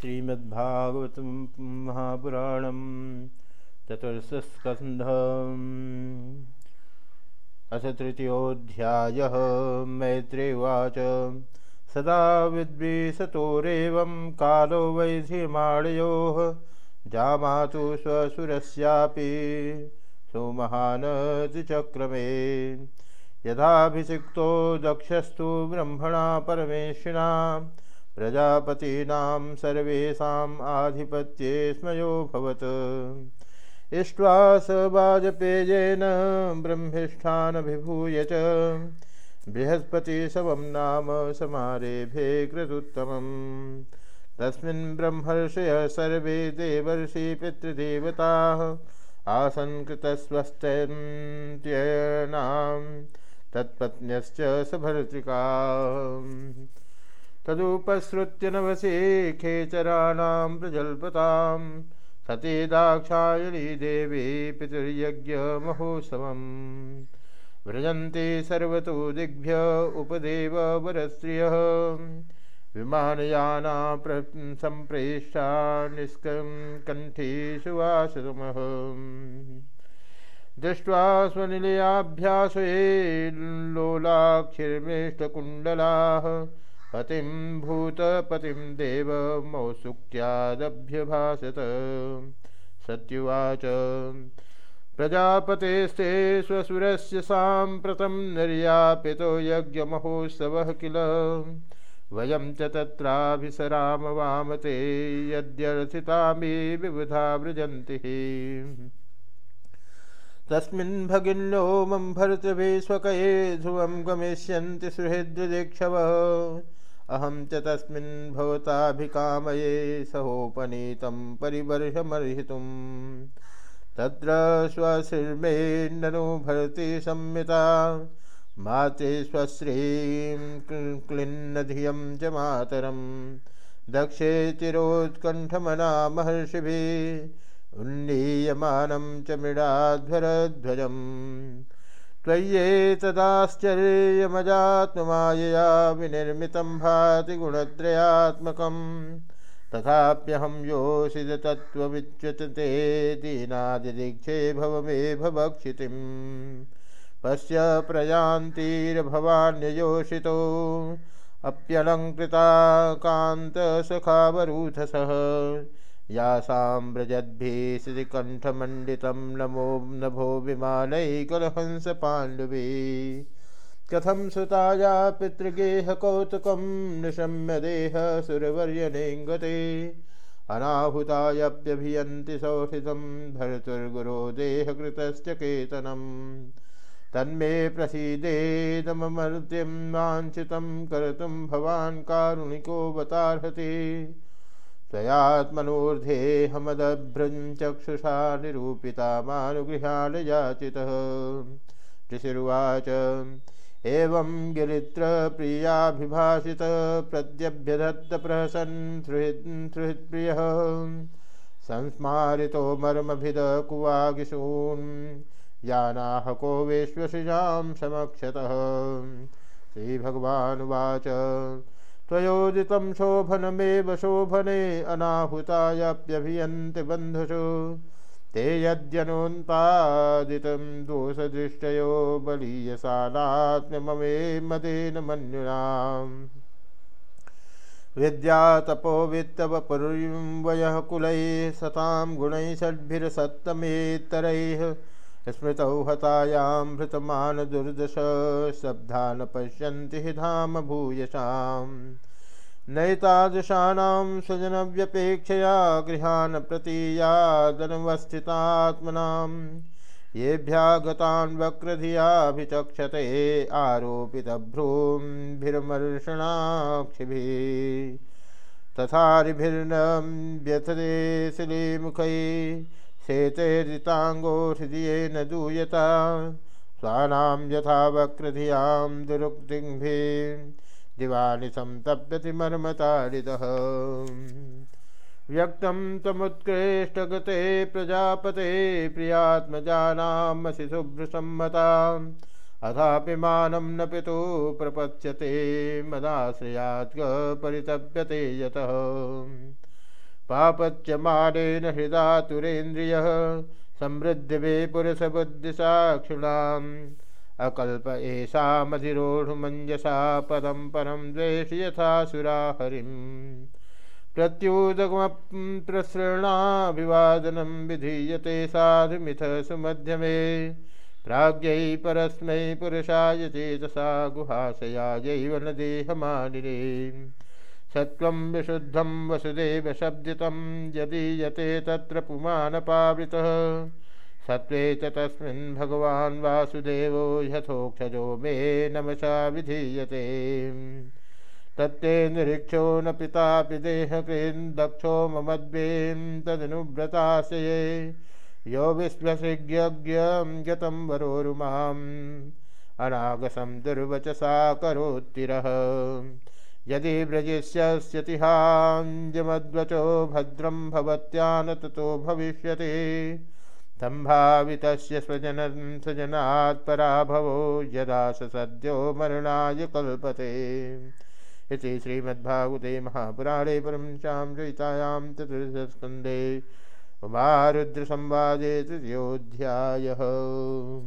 श्रीमद्भागवत महापुराण चतुर्स्कंध अथ तृतीयोध्याय मैत्रेवाच सदा विद्विषतोरेवं कालो वैधिमाणयोः जामातु स्वसुरस्यापि सुमहान द्विचक्रमे यथाभिषिक्तो दक्षस्तु ब्रह्मणा परमेशिना प्रजापतीनां सर्वेषाम् आधिपत्ये स्मयोऽभवत् इष्ट्वा स वाजपेयेन ब्रह्मिष्ठानभिभूय च। बृहस्पतिशवं नाम समारेभे कृतुत्तमम्। तस्मिन् ब्रह्मर्षयः सर्वे देवर्षि पितृदेवताः आसन् कृतस्वस्थ्यनां तत्पत्न्यश्च सभर्तृका। तदुपसृत्य नवसे खेचराणां प्रजल्पतां। सती दाक्षायणी देवी पितुर्यज्ञमहोत्सवम् व्रजन्ति सर्वतो दिग्भ्य उपदेव वरस्त्रियः। विमानयाना प्र सम्प्रेष्टा निष्कण्ठीषु वासुमः दृष्ट्वा स्वनिलयाभ्यासये लोलाक्षिर्मेष्टकुण्डलाः। पतिं भूतपतिं देव मौसुक्त्यादभ्यभाषत सत्युवाच। प्रजापतेस्ते स्वसुरस्य साम्प्रतं निर्यापितो यज्ञमहोत्सवः किल। वयं च तत्राभिसराम वामते, यद्यर्थितामि विबुधा वृजन्ति। तस्मिन् भगिन्यो मम भर्तृभि स्वकये ध्रुवं गमिष्यन्ति सुहृद्रदीक्षवः अहम च तस्मिन् भवताभिकामये सहोपनीतं परिवर्षमर्हितुं। तत्र स्वशिर्मे ननु भरति संमिता माते स्वश्रीं क्लिन्नधियं च मातरं। दक्षे चिरोत्कण्ठमना महर्षिभिः उन्नीयमानं च मृडाध्वरध्वजम्। त्वय्येतदाश्चर्यमजात्ममायया विनिर्मितं भाति गुणत्रयात्मकं। तथाप्यहं योषिततत्त्वविच्युतते दीनादिदीक्षे भव मे पश्य प्रयान्तिर्भवान्ययोषितो। अप्यलङ्कृता कान्तसखावरूथसः यासां व्रजद्भिः नमो नभो विमानैकलहंस पाण्डवे कथं सुताया पितृगेहकौतुकं निशम्य देह सुरवर्यनेङ्गते। अनाहुतायप्यभियन्ति सौहृदं भर्तुर्गुरो देहकृतश्च केतनम् तन्मे प्रसीदेदममर्त्यं वाञ्छितं कर्तुं भवान् कारुणिकोऽवतार्हति त्वयात्मनोर्धेऽहमदभ्रञ्चक्षुषा निरूपिता मानुगृहाण याचितः ऋषिरुवाच, एवं गिरित्रप्रियाभिभाषित प्रत्यभ्यधत्तप्रहसन् सुहृत्प्रियः संस्मारितो मर्मभिद कुवागिशून् यानाहको विश्वसृजां समक्षतः। श्रीभगवानुवाच त्वयोदितं शोभनमेव शोभने अनाहुतायाप्यभियन्ति बन्धुषु। ते यद्यनोन्पादितं दोषदृष्टयो बलीयशालात्ममे मदेन मन्युनाम्। विद्यातपो वित्तवपुरीं वयः कुलैः सतां गुणैः षड्भिरसत्तमेत्तरैः स्मृतौ हतायां भृतमानदुर्दश शब्दा न पश्यन्ति हि धाम भूयसाम् नैतादृशानां स्वजनव्यपेक्षया गृहान् प्रतीयादनवस्थितात्मनां येभ्यागतान् वक्रधियाभिचक्षते आरोपितभ्रूम्भिर्मर्षणाक्षिभिः। तथारिभिर्न व्यथते शिलीमुखैः शेतेरिताङ्गो हृदयेन दूयता। स्वानां यथा वक्रधियाँ दुरुक्तिङ्भिः दिवानि संतप्यति मर्मताडितः व्यक्तं तमुत्कृष्टगते प्रजापते प्रियात्मजानामसि शुभ्रसम्मताम् अथापि मानं न पितु प्रपच्यते मदाश्रयात् परितप्यते यतः। पापच्यमानेन हृदातुरेन्द्रियः समृद्धिवे पुरुषबुद्धिसाक्षिणाम् अकल्प एषामधिरोढुमञ्जसा पदं परं द्वेष यथा सुरा हरिम्। प्रत्युदगमप्रसृणाभिवादनं विधीयते साधुमिथ सुमध्यमे। प्राज्ञै परस्मै पुरुषाय चेतसा गुहाशयायैव न देहमानिरे सत्त्वं विशुद्धं वसुदेवशब्दितं यदीयते तत्र पुमानपावृतः। सत्त्वे च तस्मिन् भगवान् वासुदेवो यथोक्षजो मे नमसा विधीयते। तत्ते निरीक्षो न पितापि देहकृन्दक्षो ममद्वें तदनुव्रताशये। यो विश्वसिज्ञज्ञं गतं वरोरुमाम् अनागसं दुर्वचसा करोत्तिरः। यदि व्रजिष्यस्यतिहाञ्जमद्वचो भद्रं भवत्यान ततो भविष्यति। सम्भावितस्य स्वजनं स्वजनात् पराभवो यदा स सद्यो मरणाय कल्पते। इति श्रीमद्भागवते महापुराणे परमशां रयितायां चतुर्दशस्कन्धे उमारुद्रसंवादे तृतीयोऽध्यायः।